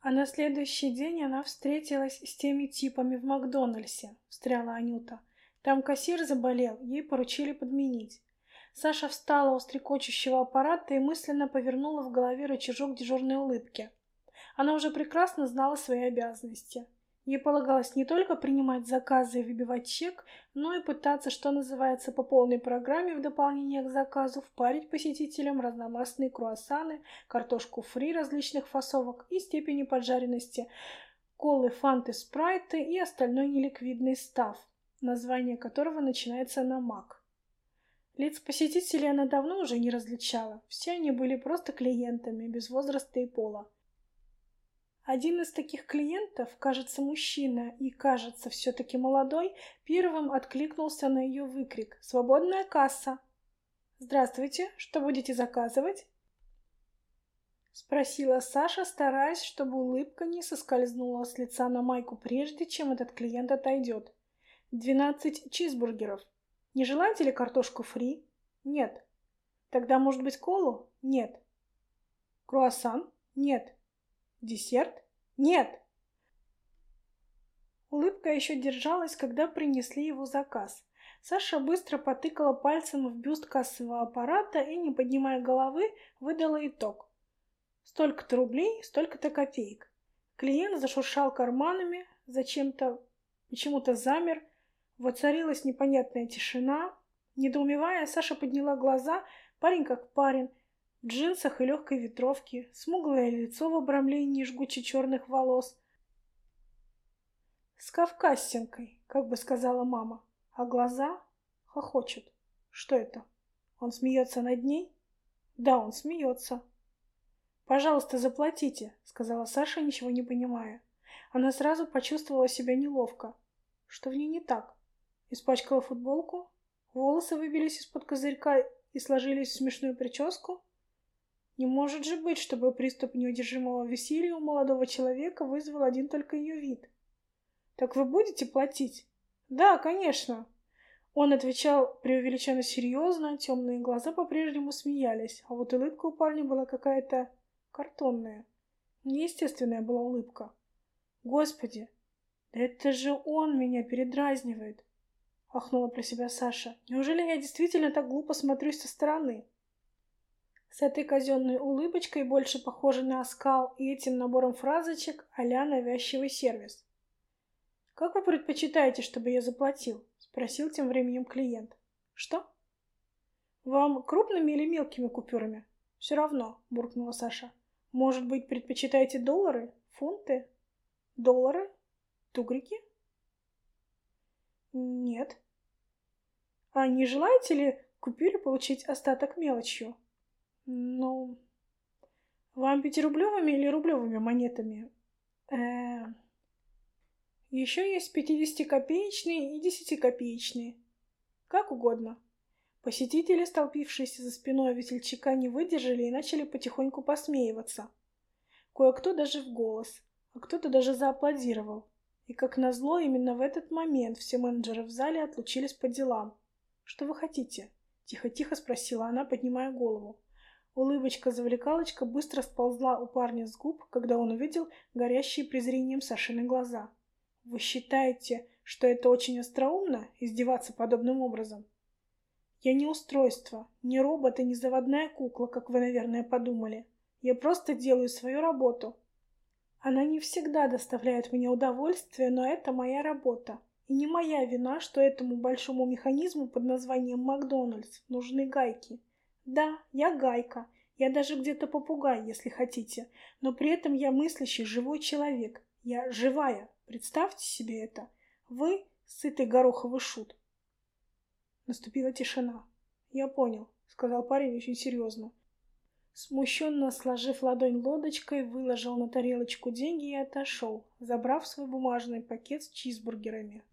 А на следующий день она встретилась с теми типами в Макдональдсе, встряла Анюта. Там кассир заболел, ей поручили подменить. Саша встала у стрекочущего аппарата и мысленно повернула в голове рычажок дежурной улыбки. Она уже прекрасно знала свои обязанности. Ей полагалось не только принимать заказы и выбивать чек, но и пытаться, что называется, по полной программе в дополнение к заказу впарить посетителям разномастные круассаны, картошку фри различных фасовок и степени поджаренности, колы, фанты, спрайты и остальной неликвидный став, название которого начинается на «мак». Лиц посетителей она давно уже не различала, все они были просто клиентами, без возраста и пола. Один из таких клиентов, кажется, мужчина и, кажется, все-таки молодой, первым откликнулся на ее выкрик «Свободная касса!» «Здравствуйте, что будете заказывать?» Спросила Саша, стараясь, чтобы улыбка не соскользнула с лица на майку прежде, чем этот клиент отойдет. «Двенадцать чизбургеров. Не желаете ли картошку фри?» «Нет». «Тогда, может быть, колу?» «Нет». «Круассан?» «Нет». Десерт? Нет. Улыбка еще держалась, когда принесли его заказ. Саша быстро потыкала пальцем в бюст кассового аппарата и, не поднимая головы, выдала итог. Столько-то рублей, столько-то копеек. Клиент зашуршал карманами, зачем-то, почему-то замер. Воцарилась непонятная тишина. Недоумевая, Саша подняла глаза, парень как парень, джинсах и легкой ветровке, смуглое лицо в обрамлении жгуче черных волос. С кавказсинкой, как бы сказала мама, а глаза хохочут. Что это? Он смеется над ней? Да, он смеется. «Пожалуйста, заплатите», — сказала Саша, ничего не понимая. Она сразу почувствовала себя неловко. Что в ней не так? Испачкала футболку? Волосы выбились из-под козырька и сложились в смешную прическу? Не может же быть, чтобы приступ неудержимого веселья у молодого человека вызвал один только ее вид. «Так вы будете платить?» «Да, конечно». Он отвечал преувеличенно серьезно, темные глаза по-прежнему смеялись, а вот улыбка у парня была какая-то картонная. Неестественная была улыбка. «Господи, да это же он меня передразнивает!» — ахнула про себя Саша. «Неужели я действительно так глупо смотрюсь со стороны?» С этой казенной улыбочкой, больше похожей на оскал, и этим набором фразочек а-ля навязчивый сервис. «Как вы предпочитаете, чтобы я заплатил?» — спросил тем временем клиент. «Что?» «Вам крупными или мелкими купюрами?» «Все равно», — буркнула Саша. «Может быть, предпочитаете доллары? Фунты? Доллары? Тугрики?» «Нет». «А не желаете ли купюре получить остаток мелочью?» Ну, вам пятирублевыми или рублевыми монетами? Э, еще есть пятидесятикопеечные и десятикопеечные. Как угодно. Посетители, столпившиеся за спиной весельчака, не выдержали и начали потихоньку посмеиваться. Кое-кто даже в голос, а кто-то даже зааплодировал. И, как назло, именно в этот момент все менеджеры в зале отлучились по делам. «Что вы хотите?» — тихо-тихо спросила она, поднимая голову. Улыбочка-завлекалочка быстро сползла у парня с губ, когда он увидел горящие презрением Сашины глаза. «Вы считаете, что это очень остроумно, издеваться подобным образом?» «Я не устройство, не робот и не заводная кукла, как вы, наверное, подумали. Я просто делаю свою работу. Она не всегда доставляет мне удовольствие, но это моя работа. И не моя вина, что этому большому механизму под названием Макдональдс нужны гайки. Да, я гайка. Я даже где-то попугай, если хотите. Но при этом я мыслящий живой человек. Я живая. Представьте себе это. Вы сытый гороховый шут. Наступила тишина. «Я понял», — сказал парень очень серьезно. Смущенно сложив ладонь лодочкой, выложил на тарелочку деньги и отошел, забрав свой бумажный пакет с чизбургерами.